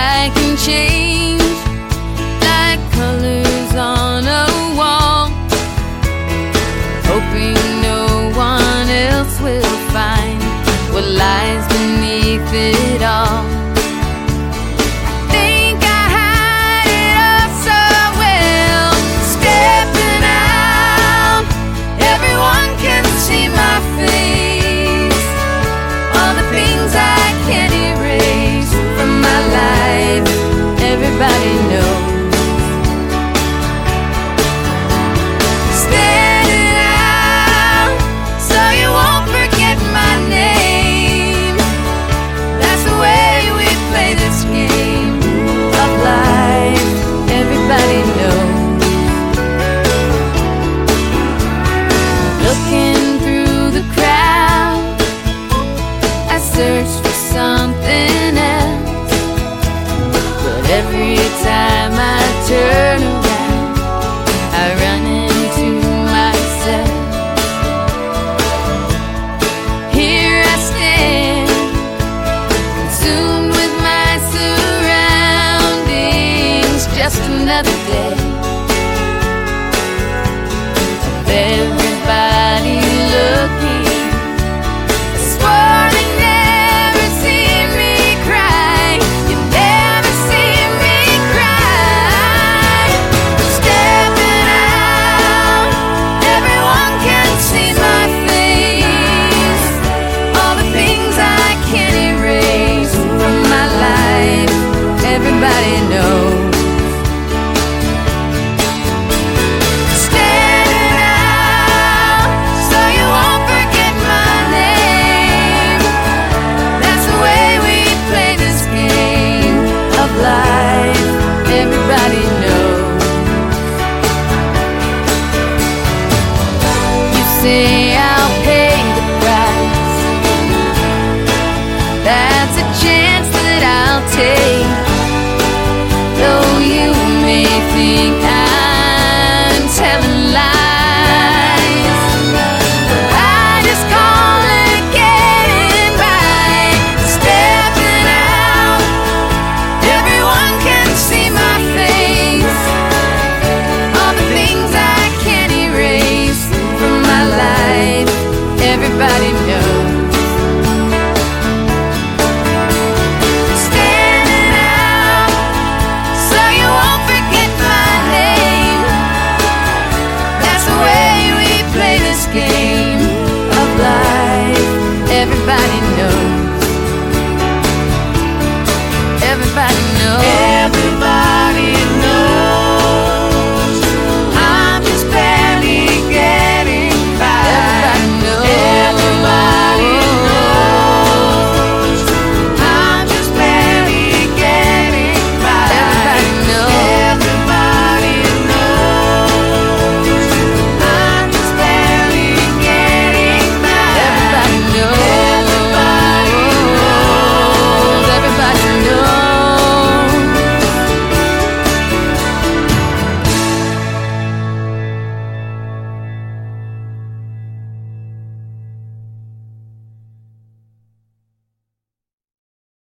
I can change. day say I'll pay the price. That's a chance that I'll take, though you may think I everybody